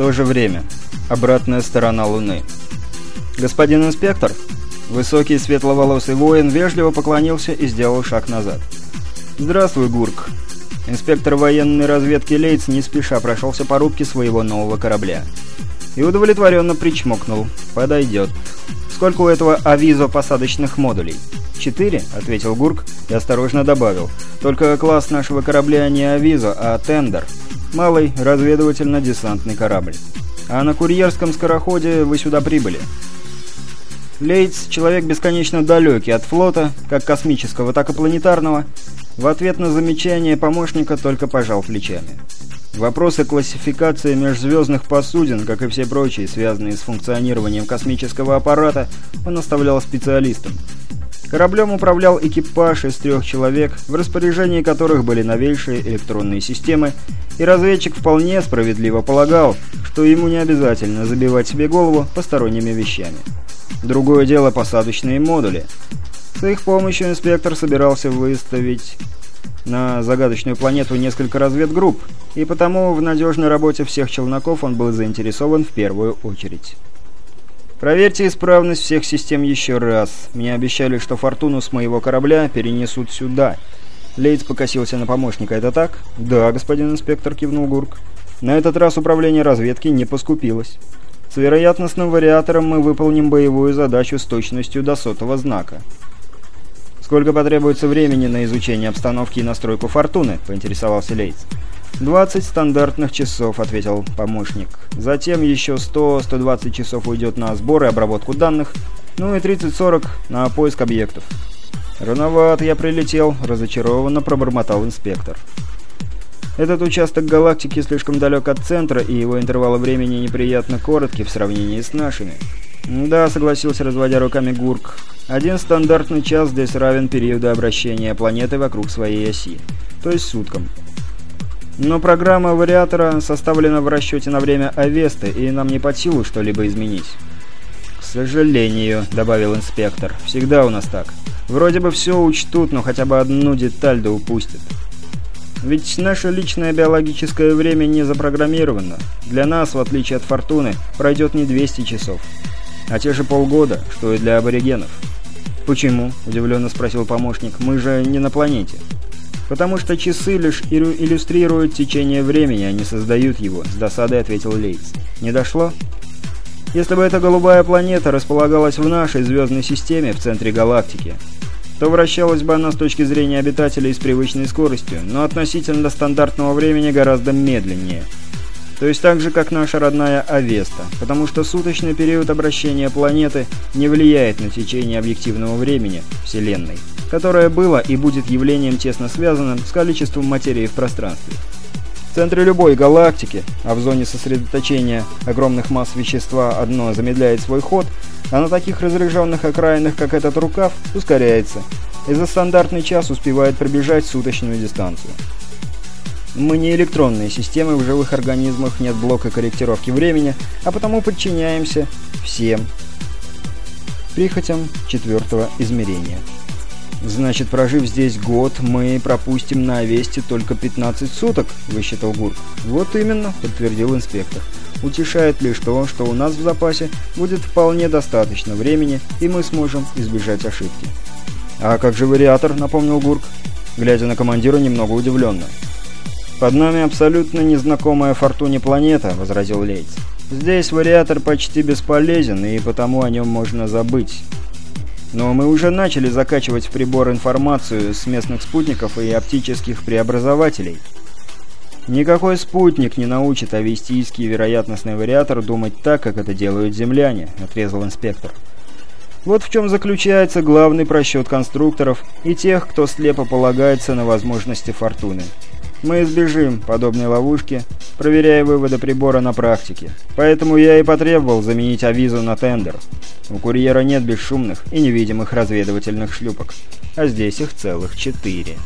то же время. Обратная сторона Луны. «Господин инспектор?» Высокий светловолосый воин вежливо поклонился и сделал шаг назад. «Здравствуй, Гурк». Инспектор военной разведки Лейтс не спеша прошелся по рубке своего нового корабля. И удовлетворенно причмокнул. «Подойдет». «Сколько у этого авизо посадочных модулей?» «Четыре», — ответил Гурк и осторожно добавил. «Только класс нашего корабля не авизо, а тендер. Малый разведывательно-десантный корабль. А на курьерском скороходе вы сюда прибыли». Лейтс, человек бесконечно далекий от флота, как космического, так и планетарного, в ответ на замечание помощника только пожал плечами. Вопросы классификации межзвездных посудин, как и все прочие, связанные с функционированием космического аппарата, он оставлял специалистам. Кораблем управлял экипаж из трех человек, в распоряжении которых были новейшие электронные системы, и разведчик вполне справедливо полагал, что ему не обязательно забивать себе голову посторонними вещами. Другое дело посадочные модули. С их помощью инспектор собирался выставить на загадочную планету несколько разведгрупп, и потому в надежной работе всех челноков он был заинтересован в первую очередь. Проверьте исправность всех систем еще раз. Мне обещали, что фортуну с моего корабля перенесут сюда. Лейтс покосился на помощника. Это так? Да, господин инспектор, кивнул Гурк. На этот раз управление разведки не поскупилось. С вероятностным вариатором мы выполним боевую задачу с точностью до сотого знака. «Сколько потребуется времени на изучение обстановки и настройку фортуны?» – поинтересовался Лейтс. «20 стандартных часов», — ответил помощник. «Затем еще 100-120 часов уйдет на сбор и обработку данных, ну и 30-40 на поиск объектов». «Рановато я прилетел», — разочарованно пробормотал инспектор. «Этот участок галактики слишком далек от центра, и его интервалы времени неприятно коротки в сравнении с нашими». «Да», — согласился, разводя руками Гурк. «Один стандартный час здесь равен периоду обращения планеты вокруг своей оси, то есть суткам. Но программа вариатора составлена в расчете на время Авесты, и нам не под силу что-либо изменить. «К сожалению», — добавил инспектор, — «всегда у нас так. Вроде бы все учтут, но хотя бы одну деталь да упустят. Ведь наше личное биологическое время не запрограммировано. Для нас, в отличие от Фортуны, пройдет не 200 часов, а те же полгода, что и для аборигенов». «Почему?» – удивленно спросил помощник. «Мы же не на планете». «Потому что часы лишь иллюстрируют течение времени, а не создают его», — с досадой ответил Лейтс. «Не дошло?» «Если бы эта голубая планета располагалась в нашей звездной системе, в центре галактики, то вращалась бы она с точки зрения обитателей с привычной скоростью, но относительно стандартного времени гораздо медленнее. То есть так же, как наша родная Авеста, потому что суточный период обращения планеты не влияет на течение объективного времени Вселенной которое было и будет явлением тесно связанным с количеством материи в пространстве. В центре любой галактики, а в зоне сосредоточения огромных масс вещества одно замедляет свой ход, а на таких разряженных окраинах, как этот рукав, ускоряется, и за стандартный час успевает пробежать суточную дистанцию. Мы не электронные системы, в живых организмах нет блока корректировки времени, а потому подчиняемся всем прихотям четвертого измерения. «Значит, прожив здесь год, мы пропустим на Овесте только 15 суток», — высчитал Гурк. «Вот именно», — подтвердил инспектор. «Утешает лишь то, что у нас в запасе будет вполне достаточно времени, и мы сможем избежать ошибки». «А как же вариатор?» — напомнил Гурк, глядя на командира немного удивленно. «Под нами абсолютно незнакомая Фортуне планета», — возразил Лейтс. «Здесь вариатор почти бесполезен, и потому о нем можно забыть». Но мы уже начали закачивать в прибор информацию с местных спутников и оптических преобразователей. Никакой спутник не научит авестийский вероятностный вариатор думать так, как это делают земляне, отрезал инспектор. Вот в чем заключается главный просчет конструкторов и тех, кто слепо полагается на возможности фортуны. Мы избежим подобной ловушки, проверяя выводы прибора на практике. Поэтому я и потребовал заменить авизу на тендер. У курьера нет бесшумных и невидимых разведывательных шлюпок, а здесь их целых четыре.